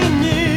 loving you.